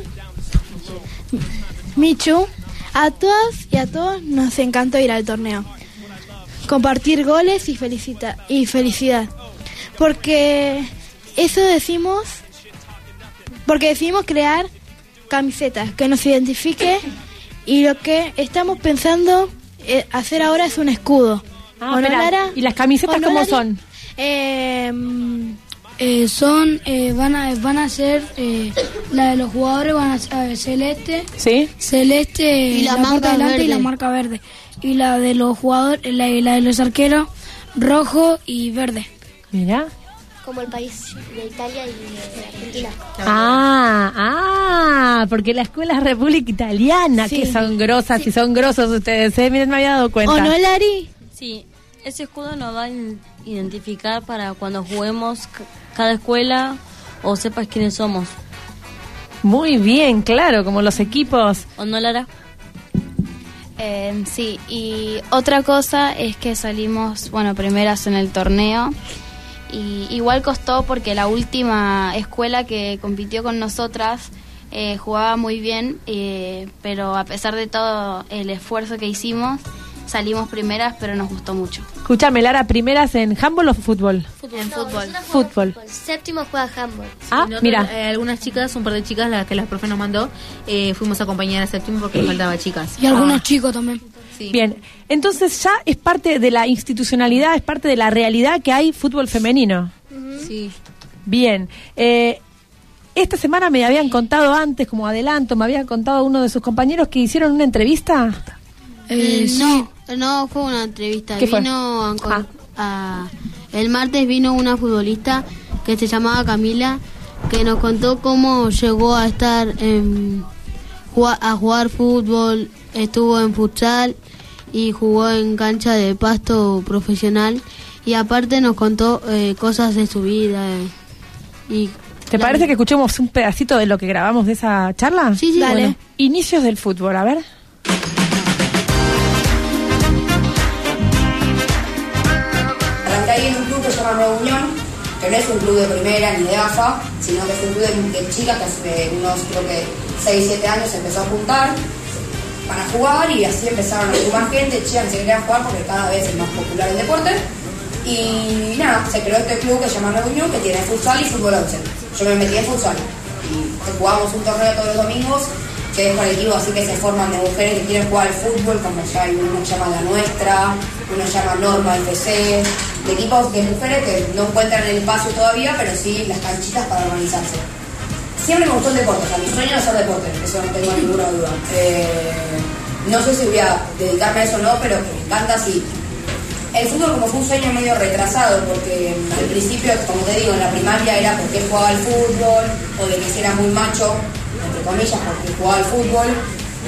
Michu, a todas y a todos nos encantó ir al torneo. Compartir goles y, felicita y felicidad. Porque eso decimos, porque decidimos crear camisetas que nos identifique y lo que estamos pensando eh, hacer ahora es un escudo. Ah. ¿y las camisetas ¿O no, cómo son? Eh, Eh, son, eh, van a van a ser, eh, la de los jugadores van a ser celeste, ¿Sí? celeste, Y la marca de delante y la verde. marca verde. Y la de los jugadores, la, la de los arqueros, rojo y verde. Mira. Como el país de Italia y de Argentina. Ah, ah, porque la escuela es República Italiana, Sí. que son grosas y son grosos ustedes, ¿eh? Miren, me había dado cuenta. ¿O no, Lari? Sí, ese escudo nos va in- identificar para cuando juguemos cada escuela o sepas quiénes somos. Muy bien, claro, como los equipos. ¿O no, Lara? Eh, sí, y otra cosa es que salimos, bueno, primeras en el torneo. Y igual costó porque la última escuela que compitió con nosotras eh, jugaba muy bien, eh, pero a pesar de todo el esfuerzo que hicimos, salimos primeras, pero nos gustó mucho. Escúchame, Lara, primeras en handball o fútbol? En fútbol. Fútbol. Séptimo juega handball. Ah, Nosotros, mira. eh, algunas chicas, un par de chicas, las que la profe nos mandó, eh, fuimos a acompañar a séptimo porque nos faltaba chicas. Y algunos chicos también. Bien, entonces ya es parte de la institucionalidad, es parte de la realidad que hay fútbol femenino. Sí. Bien, eh, esta semana me habían contado antes, como adelanto, me habían contado uno de sus compañeros que hicieron una entrevista. Eh, no, no fue una entrevista. ¿Qué fue? vino a con- a- el martes vino una futbolista que se llamaba Camila que nos contó cómo llegó a estar en a jugar fútbol, estuvo en futsal y jugó en cancha de pasto profesional y aparte nos contó eh, cosas de su vida eh, y ¿Te parece que escuchemos un pedacito de lo que grabamos de esa charla? Sí, sí. Dale. inicios del fútbol, a ver. Se llama Nueva Unión, que no es un club de primera ni de AFA, sino que es un club de, de chicas que hace unos, creo que 6, 7 años se empezó a juntar para jugar y así empezaron a sumar gente, chicas que se querían jugar porque cada vez es más popular el deporte. Y nada, se creó este club que se llama Nueva Unión, que tiene futsal y fútbol 11. Yo me metí en futsal y jugamos un torneo todos los domingos que es colectivo, así que se forman de mujeres que quieren jugar al fútbol, como ya hay uno que Nuestra, uno llama Norma FC, de equipos de mujeres que no encuentran el espacio todavía, pero sí las canchitas para organizarse. Siempre me gustó el deporte, o sea, mi sueño es hacer deporte, eso no tengo ninguna duda. Eh, no sé si voy a dedicarme a eso o no, pero me encanta, sí. El fútbol como fue un sueño medio retrasado, porque al principio, como te digo, en la primaria era porque jugaba al fútbol, o de que si era muy macho, entre comillas, porque jugaba al fútbol,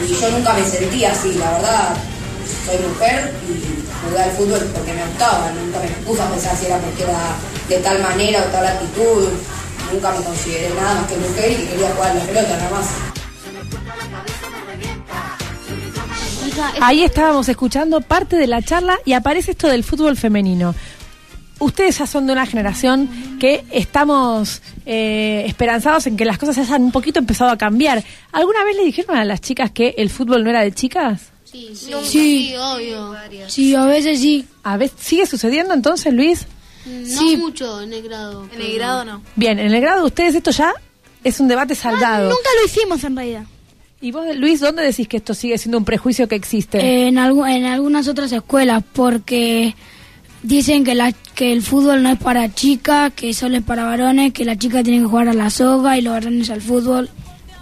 y yo nunca me sentía así, la verdad, soy mujer y jugué al fútbol porque me gustaba, nunca me puse a pensar si era porque era de tal manera o tal actitud, nunca me consideré nada más que mujer y que quería jugar la pelota nada más. Ahí estábamos escuchando parte de la charla y aparece esto del fútbol femenino. Ustedes ya son de una generación que estamos eh, esperanzados en que las cosas hayan un poquito empezado a cambiar. ¿Alguna vez le dijeron a las chicas que el fútbol no era de chicas? Sí, Sí. obvio. Sí, a veces sí. ¿A veces sigue sucediendo entonces, Luis? No mucho en el grado. En el grado no. Bien, en el grado de ustedes esto ya es un debate saldado. Nunca lo hicimos en realidad. ¿Y vos, Luis, dónde decís que esto sigue siendo un prejuicio que existe? Eh, en, algu- en algunas otras escuelas, porque dicen que, la, que el fútbol no es para chicas, que solo es para varones, que las chicas tienen que jugar a la soga y los varones al fútbol.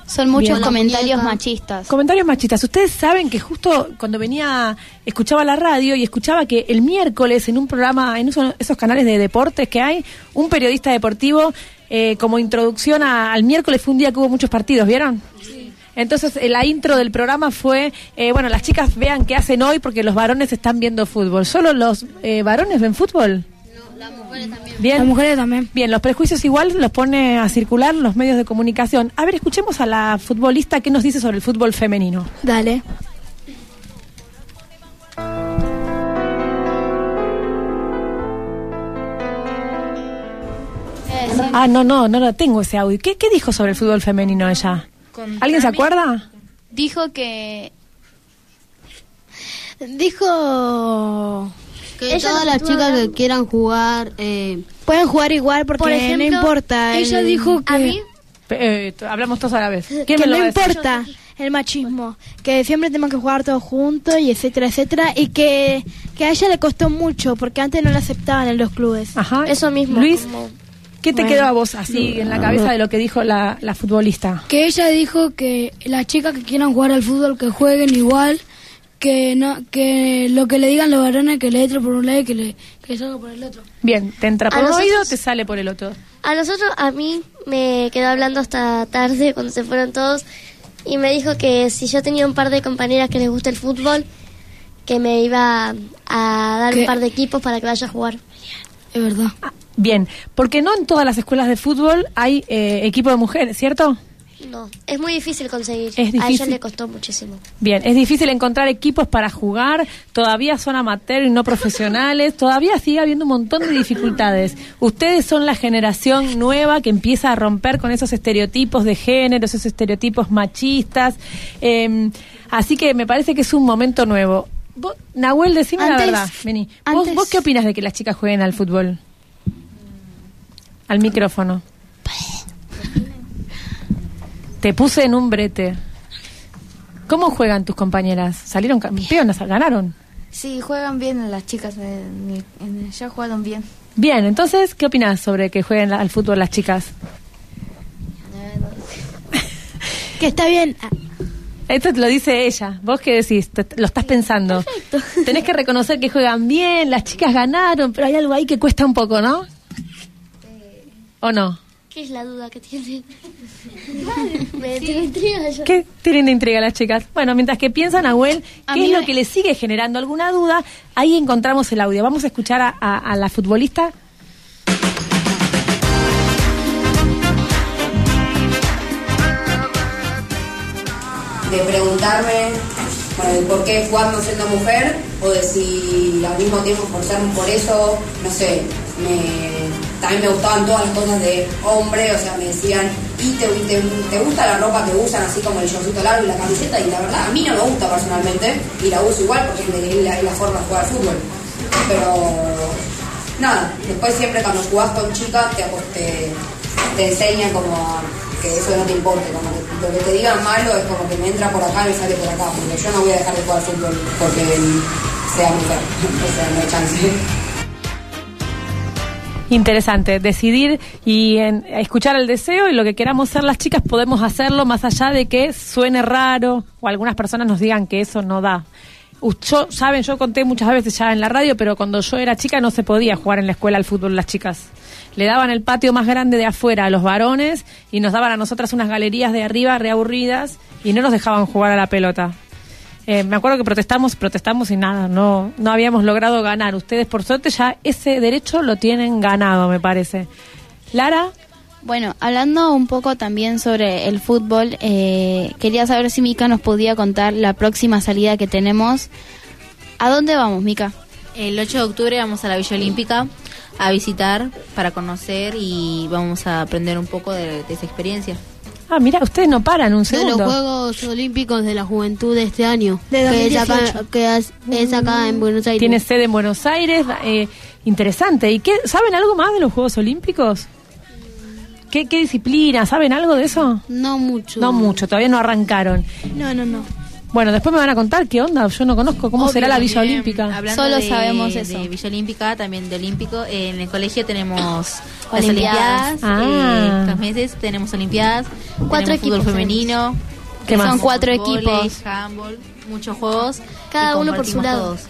Son muchos comentarios machistas. Comentarios machistas. Ustedes saben que justo cuando venía, escuchaba la radio y escuchaba que el miércoles en un programa, en esos, esos canales de deportes que hay, un periodista deportivo, eh, como introducción a- al miércoles fue un día que hubo muchos partidos, ¿vieron? Entonces eh, la intro del programa fue, eh, bueno, las chicas vean qué hacen hoy porque los varones están viendo fútbol. ¿Solo los eh, varones ven fútbol? Bien. Las mujeres también. Bien, los prejuicios igual los pone a circular los medios de comunicación. A ver, escuchemos a la futbolista qué nos dice sobre el fútbol femenino. Dale. Ah, no, no, no lo tengo ese audio. ¿Qué, qué dijo sobre el fútbol femenino ella? ¿Alguien se acuerda? Dijo que Dijo que Ella todas no las chicas que quieran jugar eh, Pueden jugar igual porque Por ejemplo, no importa. ella el- dijo que- A mí, eh, hablamos todos a la vez. ¿Quién que me lo no importa el machismo, que siempre tenemos que jugar todos juntos y etcétera, etcétera, y que, que a ella le costó mucho porque antes no la aceptaban en los clubes. Ajá. Eso mismo. Luis, ¿qué te Bueno. quedó a vos así en la cabeza de lo que dijo la, la futbolista? Que ella dijo que las chicas que quieran jugar al fútbol que jueguen igual, que no que lo que le digan los varones que le entre por un lado y que le que salga por el otro. Bien, te entra por un nosotros- oído, te sale por el otro. A nosotros, a mí me quedó hablando hasta tarde cuando se fueron todos y me dijo que si yo tenía un par de compañeras que les gusta el fútbol, que me iba a dar ¿Qué? un par de equipos para que vaya a jugar. Es verdad. Bien, porque no en todas las escuelas de fútbol hay eh, equipo de mujeres, ¿cierto? No, es muy difícil conseguir. Es A ella difícil. le costó muchísimo. Bien, es difícil encontrar equipos para jugar, todavía son amateur y no profesionales, todavía sigue habiendo un montón de dificultades. Ustedes son la generación nueva que empieza a romper con esos estereotipos de género, esos estereotipos machistas, eh, así que me parece que es un momento nuevo. Vos, Nahuel, decime la verdad, vení. ¿Vos, ¿Vos qué opinas de que las chicas jueguen al fútbol? Al micrófono. Te puse en un brete. ¿Cómo juegan tus compañeras? ¿Salieron campeonas? ¿Ganaron? Sí, juegan bien las chicas. en- en- ya jugaron bien. Bien, entonces, ¿qué opinas sobre que jueguen la- al fútbol las chicas? Que está bien. Esto te lo dice ella. ¿Vos qué decís? Te- lo estás pensando. Tenés que reconocer que juegan bien, las chicas ganaron, pero hay algo ahí que cuesta un poco, ¿no? ¿O no? ¿Qué es la duda que tiene? me tiene intriga yo. ¿Qué tienen de intriga las chicas? Bueno, mientras que piensan, Abuel, A ¿qué es lo me- que les sigue generando alguna duda? Ahí encontramos el audio. Vamos a escuchar a, a- a la futbolista. de preguntarme bueno, por qué jugando siendo mujer o de si al mismo tiempo esforzarme por eso, no sé, me, también me gustaban todas las cosas de hombre, o sea, me decían, ¿y te, te, te gusta la ropa que usan así como el shortcito largo y la camiseta? Y la verdad, a mí no me gusta personalmente y la uso igual porque es la, la forma de jugar fútbol. Pero nada, después siempre cuando jugás con chicas te, te, te enseñan como que eso no te importe, como que lo que te digan malo es como que me entra por acá y me sale por acá, porque yo no voy a dejar de jugar fútbol porque sea mujer, o sea, no hay chance. Interesante, decidir y en- escuchar el deseo y lo que queramos ser las chicas podemos hacerlo más allá de que suene raro o algunas personas nos digan que eso no da. Yo, saben, yo conté muchas veces ya en la radio, pero cuando yo era chica no se podía jugar en la escuela al fútbol las chicas. Le daban el patio más grande de afuera a los varones y nos daban a nosotras unas galerías de arriba reaburridas y no nos dejaban jugar a la pelota. Eh, me acuerdo que protestamos, protestamos y nada, no, no habíamos logrado ganar. Ustedes, por suerte, ya ese derecho lo tienen ganado, me parece. Lara, Bueno, hablando un poco también sobre el fútbol, eh, quería saber si Mica nos podía contar la próxima salida que tenemos. ¿A dónde vamos, Mica? El 8 de octubre vamos a la Villa Olímpica a visitar para conocer y vamos a aprender un poco de, de esa experiencia. Ah, mira, ustedes no paran un de los segundo. Juegos Olímpicos de la Juventud de este año. De que es acá, 2018. que es, es acá en Buenos Aires. Tiene sede en Buenos Aires, eh, interesante. ¿Y qué, saben algo más de los Juegos Olímpicos? ¿Qué, ¿Qué disciplina? ¿Saben algo de eso? No mucho. No mucho, todavía no arrancaron. No, no, no. Bueno, después me van a contar qué onda. Yo no conozco cómo Obvio, será la Villa también, Olímpica. hablando Solo de- sabemos eso. De Villa Olímpica, también de Olímpico. eh, En el colegio tenemos las Olimpiadas. Olimpiadas. Ah. eh, meses tenemos Olimpiadas. Cuatro tenemos fútbol equipos femenino. ¿Qué más? Son cuatro vóley, equipos. handball, muchos juegos. Cada uno por su lado. todos.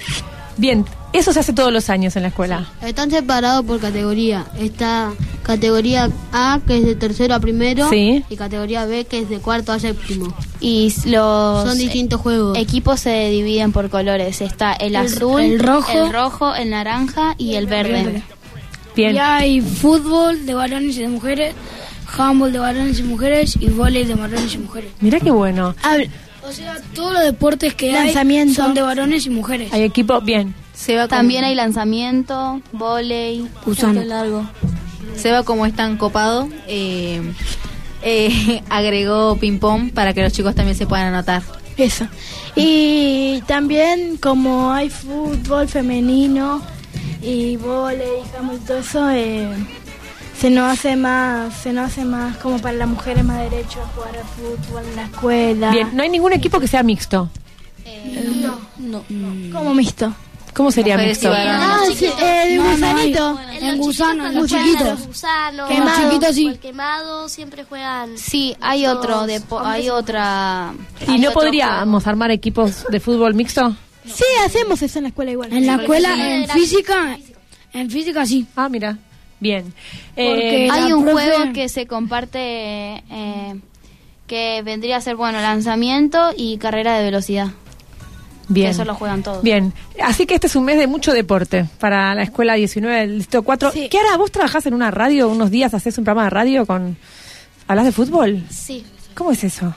Bien, eso se hace todos los años en la escuela. Están separados por categoría. Está categoría A, que es de tercero a primero, Sí. y categoría B, que es de cuarto a séptimo. Y los Son distintos juegos. equipos se dividen por colores. Está el, azul, el rojo. el rojo, el naranja y el verde. Bien. Y hay fútbol de varones y de mujeres, handball de varones y mujeres y vóley de varones y mujeres. Mirá qué bueno. O sea, todos los deportes que Lanzamiento. hay son de varones y mujeres. Hay equipo, bien. Se va También hay lanzamiento, volei, salto largo. Seba, como es tan copado, eh, eh, agregó ping-pong para que los chicos también se puedan anotar. Eso. Y también como hay fútbol femenino y handball, todo eso, eh, se nos hace más, se nos hace más como para las mujeres más derecho a jugar al fútbol en la escuela. Bien, no hay ningún equipo que sea mixto. no. Como mixto. ¿Cómo sería mixto? Ah, sí, eh, de No, no hay. gusanito. En gusano, en Cuando los chiquitos. Los gusanos, o chiquitos, sí. el quemado, siempre juegan. Sí, hay los otro, de hay otra. ¿Y hay no podríamos armar equipos de fútbol mixto? Sí, hacemos eso en la escuela igual. En la escuela, Sí. en física, en física sí. Ah, mira. Bien. Porque Eh, Hay un profe- juego que se comparte eh, que vendría a ser, bueno, lanzamiento y carrera de velocidad. Bien. Que eso lo juegan todos. Bien, así que este es un mes de mucho deporte para la escuela 19 del Distrito 4. Sí. ¿Qué hará? ¿Vos trabajás en una radio unos días, haces un programa de radio con... ¿Hablas de fútbol? Sí. ¿Cómo es eso?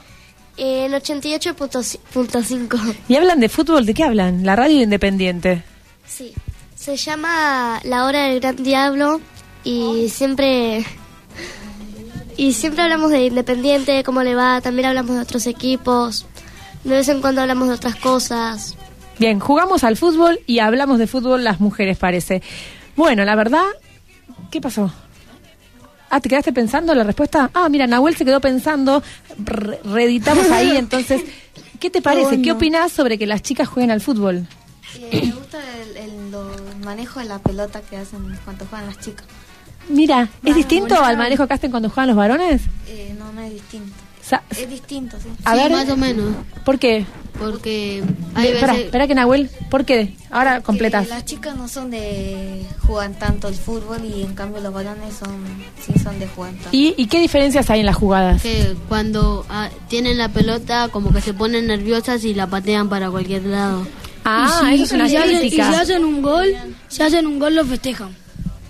En 88.5. ¿Y hablan de fútbol? ¿De qué hablan? La radio independiente. Sí. Se llama La Hora del Gran Diablo y siempre. Y siempre hablamos de Independiente, de cómo le va, también hablamos de otros equipos, de vez en cuando hablamos de otras cosas. Bien, jugamos al fútbol y hablamos de fútbol las mujeres, parece. Bueno, la verdad, ¿qué pasó? Ah, ¿te quedaste pensando la respuesta? Ah, mira, Nahuel se quedó pensando, re- reeditamos ahí, entonces, ¿qué te parece? ¿Qué opinás sobre que las chicas jueguen al fútbol? Eh, me gusta el, el- lo- el manejo de la pelota que hacen cuando juegan las chicas. Mira, ¿es distinto al manejo que hacen cuando juegan los varones? Eh, no, no es distinto. Sa- Es distinto, sí. A sí, ver. más o menos. ¿Por qué? Porque hay Espera, veces... espera que Nahuel, ¿por qué? Ahora completas. Las chicas no son de jugar tanto el fútbol y en cambio los varones son sí son de jugar tanto. ¿Y, y qué diferencias hay en las jugadas? que cuando ah, tienen la pelota como que se ponen nerviosas y la patean para cualquier lado. Ah, y si, eso es una y si hacen, y si hacen un gol, si hacen un gol lo festejan.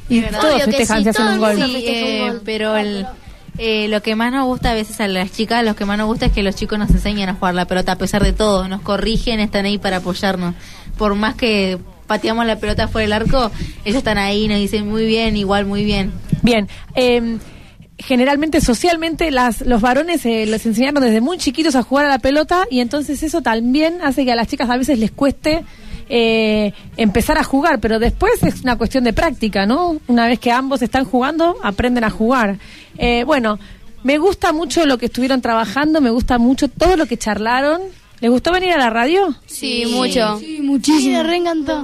Y todos festejan si hacen un gol. Sí, eh, pero el, eh, lo que más nos gusta a veces a las chicas, lo que más nos gusta es que los chicos nos enseñan a jugar la pelota a pesar de todo, nos corrigen, están ahí para apoyarnos. Por más que pateamos la pelota fuera del arco, ellos están ahí nos dicen muy bien, igual muy bien. Bien, eh, generalmente socialmente las, los varones eh, les enseñaron desde muy chiquitos a jugar a la pelota y entonces eso también hace que a las chicas a veces les cueste eh, empezar a jugar, pero después es una cuestión de práctica, ¿no? Una vez que ambos están jugando, aprenden a jugar. Eh, bueno, me gusta mucho lo que estuvieron trabajando, me gusta mucho todo lo que charlaron. ¿Les gustó venir a la radio? Sí, mucho. Sí, muchísimo. Me reencantó.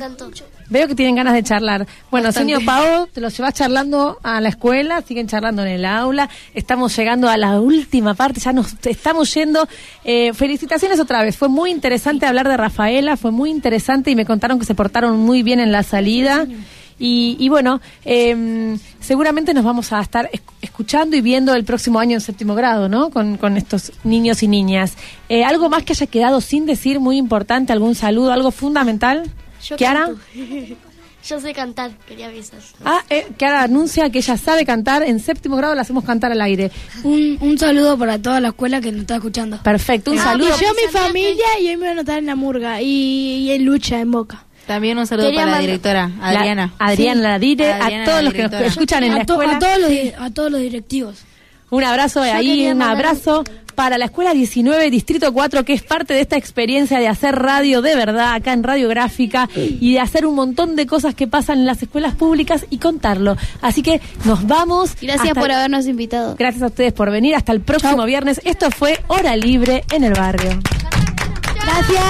Veo que tienen ganas de charlar. Bueno, señor Pau, te los llevas charlando a la escuela, siguen charlando en el aula. Estamos llegando a la última parte, ya nos estamos yendo. Eh, felicitaciones otra vez. Fue muy interesante hablar de Rafaela, fue muy interesante y me contaron que se portaron muy bien en la salida. Y, y bueno, eh, seguramente nos vamos a estar esc- escuchando y viendo el próximo año en séptimo grado, ¿no? Con, con estos niños y niñas. Eh, ¿Algo más que haya quedado sin decir, muy importante? ¿Algún saludo, algo fundamental? Yo ¿Kiara? canto. Yo sé cantar, quería avisar. Ah, eh, Kiara anuncia que ella sabe cantar. En séptimo grado la hacemos cantar al aire. Un, un saludo para toda la escuela que nos está escuchando. Perfecto, un Ah, saludo. y yo, mi familia, y hoy me voy a anotar en la murga y, y en lucha, en boca. También un saludo Quería para la directora, Adriana. La- Adriana, la dire, Adriana, a todos la los que nos escuchan en la a, escuela. a todos los, di- a todos los directivos. Un abrazo de ahí, un mandar- abrazo para la Escuela 19, Distrito 4, que es parte de esta experiencia de hacer radio de verdad acá en Radiográfica y de hacer un montón de cosas que pasan en las escuelas públicas y contarlo. Así que nos vamos. Gracias hasta- por habernos invitado. Gracias a ustedes por venir. Hasta el próximo viernes. Esto fue Hora Libre en el Barrio. Gracias.